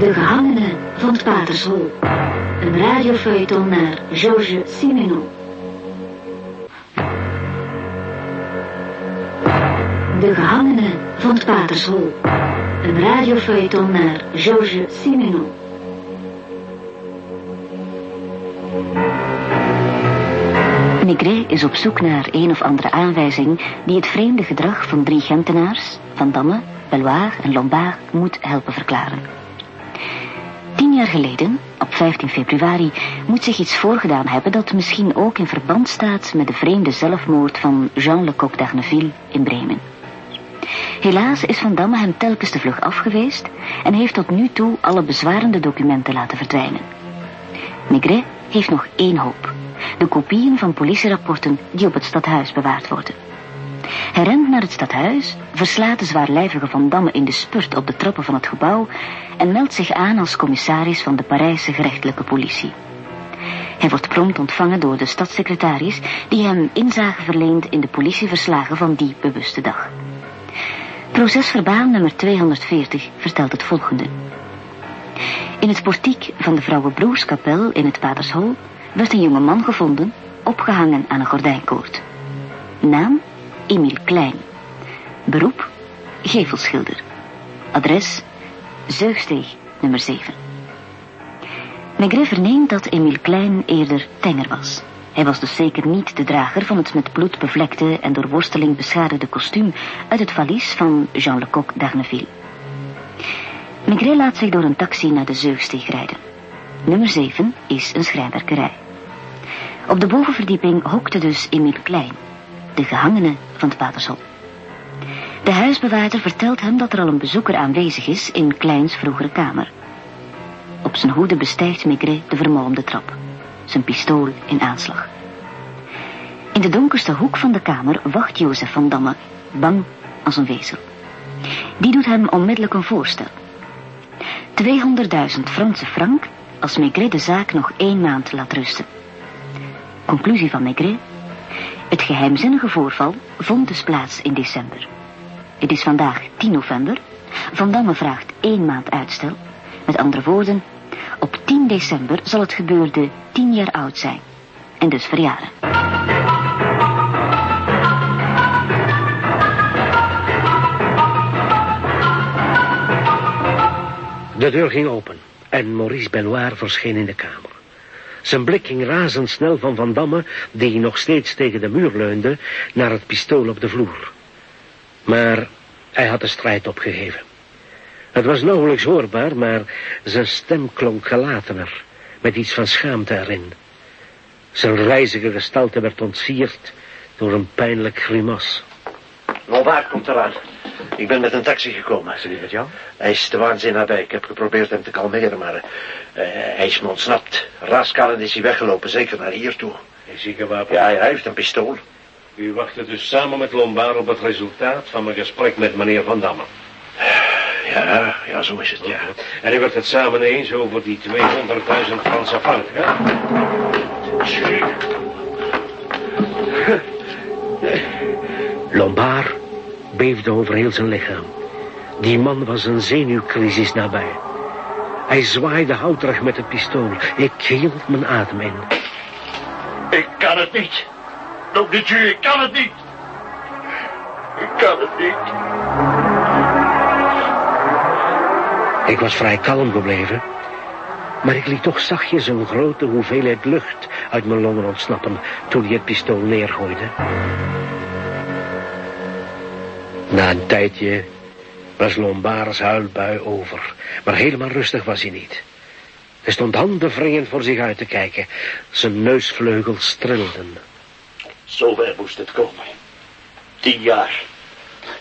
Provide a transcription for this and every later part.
De gehangenen van het Patershol. Een radiofeuilleton naar Georges Simenon. De gehangenen van het Patershol. Een radiofeuilleton naar Georges Simenon. Maigret is op zoek naar een of andere aanwijzing die het vreemde gedrag van drie Gentenaars, Van Damme, Belloir en Lombard, moet helpen verklaren. Tien jaar geleden, op 15 februari, moet zich iets voorgedaan hebben dat misschien ook in verband staat met de vreemde zelfmoord van Jean Lecoq d'Arneville in Bremen. Helaas is Van Damme hem telkens de vlug afgeweest en heeft tot nu toe alle bezwarende documenten laten verdwijnen. Maigret heeft nog één hoop. De kopieën van politierapporten die op het stadhuis bewaard worden. Hij rent naar het stadhuis, verslaat de zwaarlijvige Van Damme in de spurt op de trappen van het gebouw en meldt zich aan als commissaris van de Parijse gerechtelijke politie. Hij wordt prompt ontvangen door de stadssecretaris die hem inzage verleent in de politieverslagen van die bewuste dag. Procesverbaal nummer 240 vertelt het volgende. In het portiek van de Vrouwenbroerskapel in het Patershol werd een jonge man gevonden, opgehangen aan een gordijnkoord. Naam Emile Klein. Beroep gevelschilder. Adres Zeugsteeg nummer 7. Maigret verneemt dat Emile Klein eerder tenger was. Hij was dus zeker niet de drager van het met bloed bevlekte en door worsteling beschadigde kostuum uit het valies van Jean Lecoq d'Arneville. Maigret laat zich door een taxi naar de Zeugsteeg rijden. Nummer 7 is een schrijnwerkerij. Op de bovenverdieping hokte dus Emile Klein, de gehangene van het Patershol. De huisbewaarder vertelt hem dat er al een bezoeker aanwezig is in Kleins vroegere kamer. Op zijn hoede bestijgt Maigret de vermolmde trap, zijn pistool in aanslag. In de donkerste hoek van de kamer wacht Jozef van Damme, bang als een wezel. Die doet hem onmiddellijk een voorstel. 200.000 Franse frank als Maigret de zaak nog één maand laat rusten. Conclusie van Maigret. Geheimzinnige voorval vond dus plaats in december. Het is vandaag 10 november. Van Damme vraagt één maand uitstel. Met andere woorden, op 10 december zal het gebeurde 10 jaar oud zijn. En dus verjaren. De deur ging open en Maurice Belloir verscheen in de kamer. Zijn blik ging razendsnel van Van Damme, die nog steeds tegen de muur leunde, naar het pistool op de vloer. Maar hij had de strijd opgegeven. Het was nauwelijks hoorbaar, maar zijn stem klonk gelatener, met iets van schaamte erin. Zijn reizige gestalte werd ontsierd door een pijnlijk grimas. Lombard komt eraan. Ik ben met een taxi gekomen. Is hij met jou? Hij is de waanzin nabij. Ik heb geprobeerd hem te kalmeren, maar uh, hij is me ontsnapt. Raaskalend is hij weggelopen, zeker naar hier toe. Een ziekenwapen. Ja, hij heeft een pistool. U wachtte dus samen met Lombard op het resultaat van mijn gesprek met meneer Van Damme. Ja, ja, zo is het, ja. En u werd het samen eens over die 200.000 Franse frank, hè? Lombard beefde over heel zijn lichaam. Die man was een zenuwcrisis nabij. Hij zwaaide houterig met het pistool. Ik hield mijn adem in. Ik kan het niet. Nog niet, ik kan het niet. Ik kan het niet. Ik was vrij kalm gebleven. Maar ik liet toch zachtjes een grote hoeveelheid lucht uit mijn longen ontsnappen toen hij het pistool neergooide. Na een tijdje was Lombards huilbui over, maar helemaal rustig was hij niet. Hij stond handenwringend voor zich uit te kijken. Zijn neusvleugels trilden. Zover moest het komen. Tien jaar.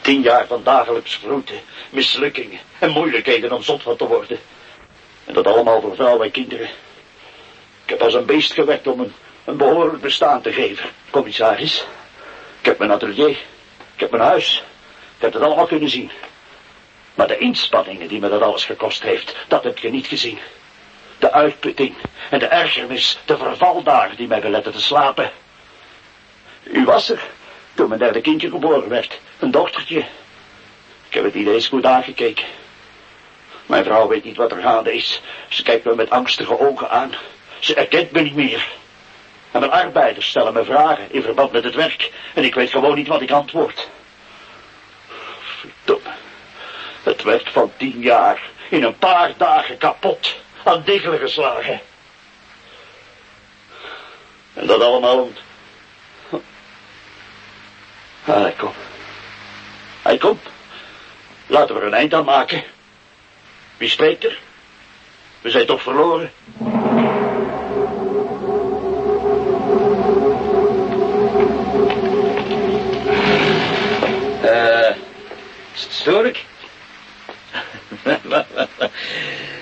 Tien jaar van dagelijks vroeten, mislukkingen en moeilijkheden om zot van te worden. En dat allemaal voor vrouwen en kinderen. Ik heb als een beest gewerkt om een, een behoorlijk bestaan te geven, commissaris. Ik heb mijn atelier, ik heb mijn huis, ik heb het allemaal kunnen zien. Maar de inspanningen die me dat alles gekost heeft, dat heb je niet gezien. De uitputting en de ergernis, de vervaldagen die mij beletten te slapen. U was er toen mijn derde kindje geboren werd, een dochtertje. Ik heb het niet eens goed aangekeken. Mijn vrouw weet niet wat er gaande is. Ze kijkt me met angstige ogen aan. Ze erkent me niet meer. En mijn arbeiders stellen me vragen in verband met het werk. En ik weet gewoon niet wat ik antwoord. Het werk van tien jaar in een paar dagen kapot. Aan diggelen geslagen. En dat allemaal. Ah, kom. Hij komt. Laten we er een eind aan maken. Wie spreekt er? We zijn toch verloren? Eh, stoor ik?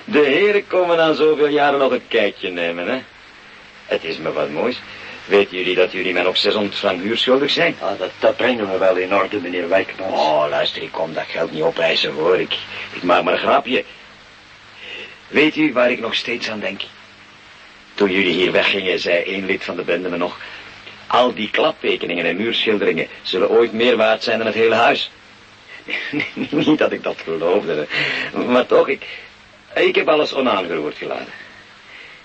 De heren komen na zoveel jaren nog een kijkje nemen, hè? Het is me wat moois. Weten jullie dat jullie mij nog 600 frank huur schuldig zijn? Ah, dat, dat brengen we wel in orde, meneer Wijkmans. Oh, luister, ik kom dat geld niet opeisen, hoor. Ik, ik maak maar een grapje. Weet u waar ik nog steeds aan denk? Toen jullie hier weggingen, zei één lid van de bende me nog... Al die klaptekeningen en muurschilderingen zullen ooit meer waard zijn dan het hele huis. Niet dat ik dat geloofde, maar toch, ik, ik heb alles onaangeroerd gelaten.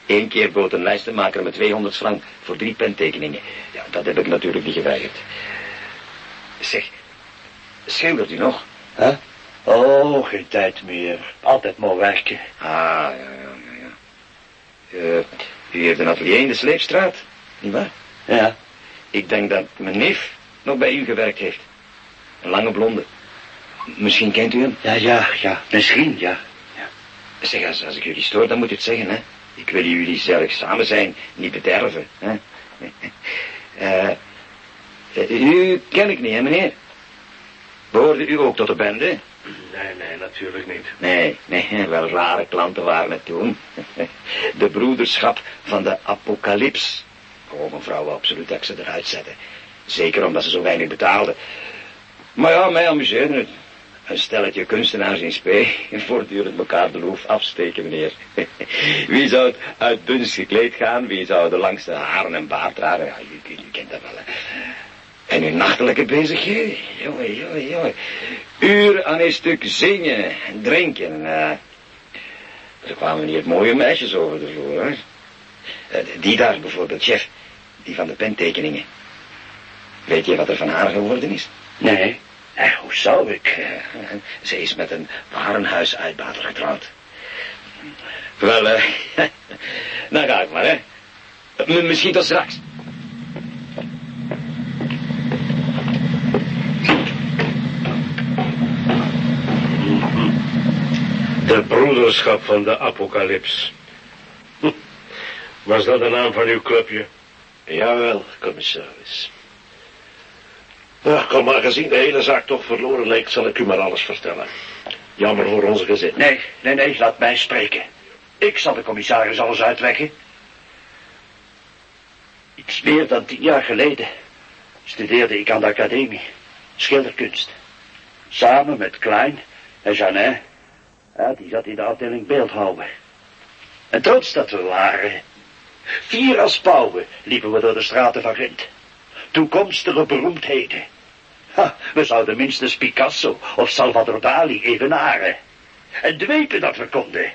Eén keer bood een lijstenmaker me 200 frank voor drie pentekeningen. Ja, dat heb ik natuurlijk niet geweigerd. Zeg, schildert u nog? Hè? Oh, geen tijd meer. Altijd maar werken. Ah, ja, ja, ja. ja. Uh, u heeft een atelier in de Sleepstraat, nietwaar? Ja. Ik denk dat mijn neef nog bij u gewerkt heeft. Een lange blonde. Misschien kent u hem? Ja, ja, ja. Misschien, ja. ja. Zeg, als, als ik jullie stoor, dan moet u het zeggen, hè. Ik wil jullie zelf samen zijn, niet bederven, hè. uh, u ken ik niet, hè, meneer? Behoorde u ook tot de bende? Nee, nee, natuurlijk niet. Nee, nee, wel rare klanten waren het toen. De broederschap van de apocalyps. Oh, mevrouw absoluut dat ik ze eruit zetten. Zeker omdat ze zo weinig betaalden. Maar ja, mij amuseerde het. Een stelletje kunstenaars in spe. Voortdurend elkaar de loef afsteken, meneer. Wie zou het uitdunst gekleed gaan? Wie zou de langste haren en baard dragen? Ja, u, kent dat wel. En uw nachtelijke bezigheden? Jongen, jongen, jongen. Uren aan een stuk zingen en drinken. Uh, er kwamen hier mooie meisjes over de vloer, hè. Uh, die daar bijvoorbeeld, chef. Die van de pentekeningen. Weet je wat er van haar geworden is? Nee. Eh, hoe zou ik? Uh, ze is met een warenhuisuitbater getrouwd. Wel, eh, dan ga ik maar, hè. Misschien tot straks. De broederschap van de apocalyps. Hm. Was dat de naam van uw clubje? Jawel, commissaris. Ja, kom maar, gezien de hele zaak toch verloren lijkt, zal ik u maar alles vertellen. Jammer voor onze gezin. Nee, nee, nee, laat mij spreken. Ik zal de commissaris alles uitleggen. Iets meer dan tien jaar geleden studeerde ik aan de academie schilderkunst. Samen met Klein en Janet. Ja, die zat in de afdeling beeldhouden. En trots dat we waren. Vier als pauwen liepen we door de straten van Gent. Toekomstige beroemdheden. We zouden minstens Picasso of Salvador Dali evenaren. En dwepen dat we konden.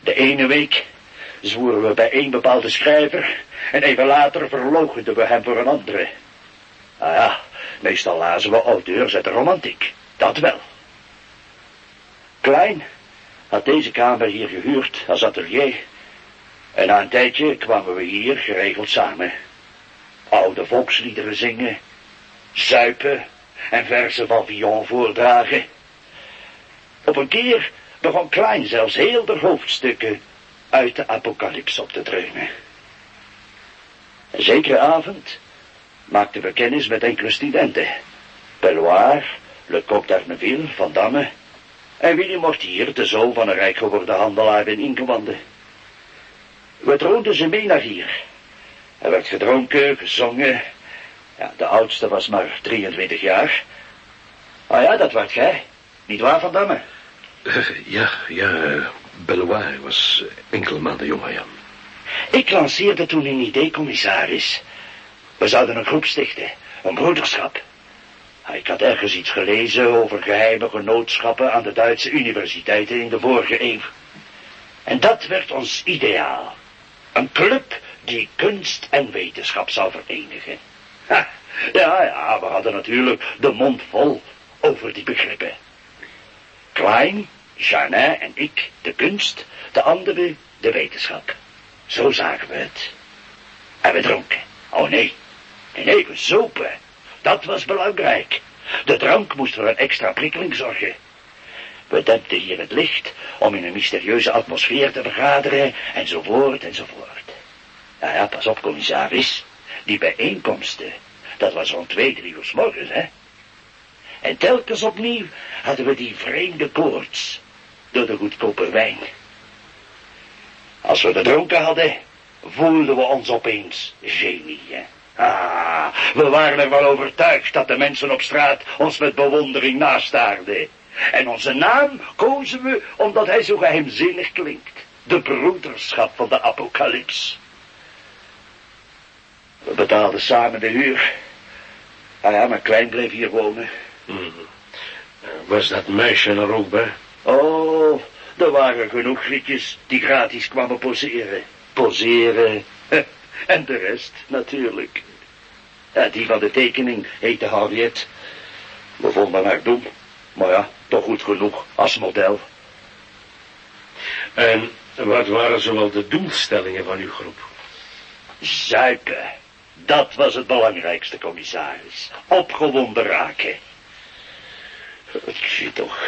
De ene week zwoeren we bij één bepaalde schrijver en even later verloochenden we hem voor een andere. Nou ja, meestal lazen we auteurs uit romantiek. Dat wel. Klein had deze kamer hier gehuurd als atelier. En na een tijdje kwamen we hier geregeld samen. Oude volksliederen zingen, zuipen en versen van Villon voordragen. Op een keer begon Klein zelfs heel de hoofdstukken uit de apocalyps op te dreunen. Een zekere avond maakten we kennis met enkele studenten. Belloir, Lecoq d'Arneville, Van Damme en Willy Mortier, de zoon van een rijk geworden handelaar in ingewanden. We troonden ze mee naar hier. Er werd gedronken, gezongen. Ja, de oudste was maar 23 jaar. Ah ja, dat werd jij. Niet waar, Van Damme? Uh, ja, ja, Bellois was enkele maanden jonger, ja. Ik lanceerde toen een idee, commissaris. We zouden een groep stichten, een broederschap. Ik had ergens iets gelezen over geheime genootschappen aan de Duitse universiteiten in de vorige eeuw. En dat werd ons ideaal. Een club die kunst en wetenschap zou verenigen. Ja, ja, we hadden natuurlijk de mond vol over die begrippen. Klein, Janin en ik de kunst, de anderen de wetenschap. Zo zagen we het. En we dronken. Oh nee, nee, we zopen. Dat was belangrijk. De drank moest voor een extra prikkeling zorgen. We dempten hier het licht om in een mysterieuze atmosfeer te vergaderen, enzovoort, enzovoort. Ja, ja, pas op, commissaris. Die bijeenkomsten, dat was rond twee, drie uur s morgens, hè. En telkens opnieuw hadden we die vreemde koorts door de goedkope wijn. Als we de dronken hadden, voelden we ons opeens genieën. Ah, we waren ervan overtuigd dat de mensen op straat ons met bewondering nastaarden. En onze naam kozen we omdat hij zo geheimzinnig klinkt. De broederschap van de apocalyps. We betaalden samen de huur. Ah ja, maar Klein bleef hier wonen. Hmm. Was dat meisje er ook bij? Oh, er waren genoeg grietjes die gratis kwamen poseren. Poseren. En de rest, natuurlijk. Ja, die van de tekening heette Harriet. We vonden haar dom. Maar ja, toch goed genoeg als model. En wat waren zowel de doelstellingen van uw groep? Zuipen. Dat was het belangrijkste, commissaris. Opgewonden raken. Ik zie toch.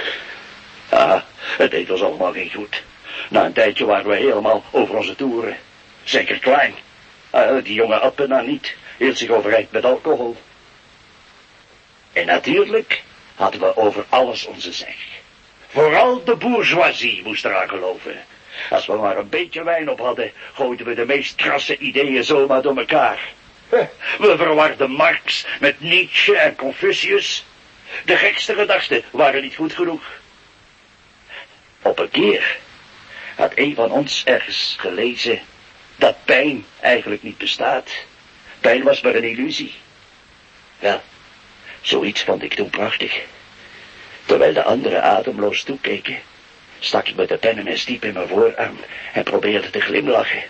Ja, het deed ons allemaal geen goed. Na een tijdje waren we helemaal over onze toeren. Zeker klein. Uh, die jonge Appena niet. Hield zich overeind met alcohol. En natuurlijk hadden we over alles onze zeg. Vooral de bourgeoisie moest eraan geloven. Als we maar een beetje wijn op hadden, gooiden we de meest krasse ideeën zomaar door elkaar. We verwarden Marx met Nietzsche en Confucius. De gekste gedachten waren niet goed genoeg. Op een keer had een van ons ergens gelezen dat pijn eigenlijk niet bestaat. Pijn was maar een illusie. Wel, zoiets vond ik toen prachtig. Terwijl de anderen ademloos toekeken, stak ik met de pen en diep in mijn voorarm en probeerde te glimlachen.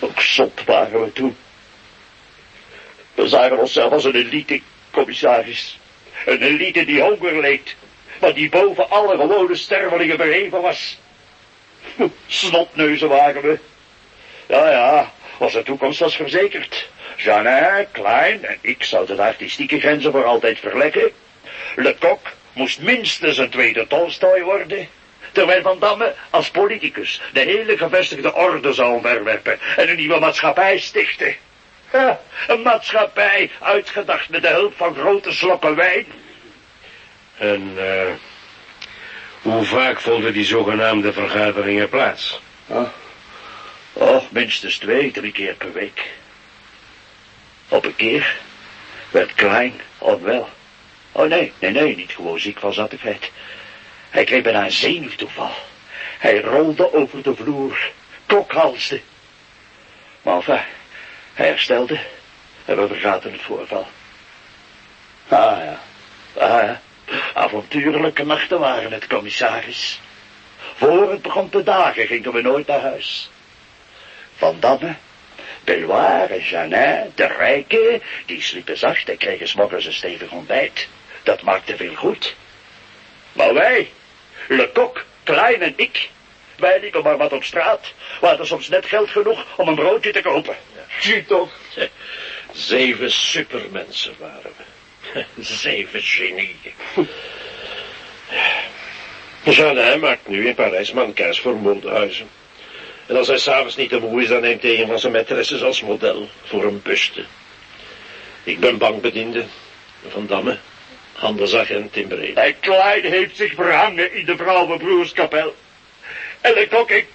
Ook zot waren we toen. We zagen onszelf als een elite, commissaris. Een elite die honger leed, maar die boven alle gewone stervelingen verheven was. Snotneuzen waren we. Ja, ja, onze toekomst was verzekerd. Jeanne, Klein en ik zouden de artistieke grenzen voor altijd verleggen. Lecoq moest minstens een tweede Tolstoy worden. Terwijl Van Damme als politicus de hele gevestigde orde zou omverwerpen en een nieuwe maatschappij stichten. Ja, een maatschappij uitgedacht met de hulp van grote slokken wijn. En uh, hoe vaak vonden die zogenaamde vergaderingen plaats? Oh. oh, minstens twee, drie keer per week. Op een keer werd Klein onwel. Oh nee, nee, nee, niet gewoon ziek van zattigheid. Hij kreeg bijna een zenuwtoeval. Hij rolde over de vloer, kokhalsde. Maar enfin, hij herstelde en we vergaten het voorval. Ah ja, ah ja. Avontuurlijke nachten waren het, commissaris. Voor het begon te dagen gingen we nooit naar huis. Van Damme, Beloir en Janin, de rijken, die sliepen zacht en kregen s'morgens een stevig ontbijt. Dat maakte veel goed. Maar wij, Lecoq, Klein en ik, wij liepen maar wat op straat. We hadden soms net geld genoeg om een broodje te kopen. Zie toch? Zeven supermensen waren we. Zeven genieën. Jeanne maakt nu in Parijs mankaars voor modehuizen. En als hij s'avonds niet te moe is, dan neemt hij een van zijn maîtresses als model voor een buste. Ik ben bankbediende van Damme, handelsagent Brede. En Klein heeft zich verhangen in de vrouwenbroerskapel. En ik ook, ik...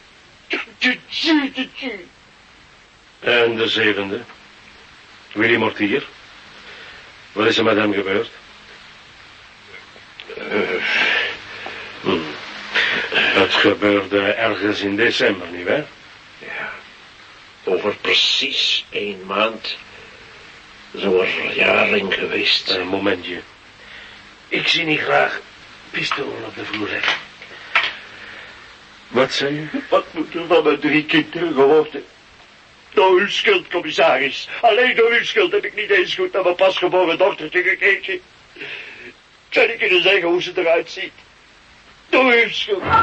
En de zevende? Willy Mortier? Wat is er met hem gebeurd? Uh. Het gebeurde ergens in december, nietwaar? Ja. Over precies één maand Zo er jaren geweest. Een momentje. Ik zie niet graag pistolen op de vloer leggen. Wat zei je? Wat moet er van mijn drie kinderen geworden? Door uw schuld, commissaris. Alleen door uw schuld heb ik niet eens goed naar mijn pasgeboren dochtertje gekeken. Zou ik kunnen zeggen hoe ze eruit ziet? Door uw schuld.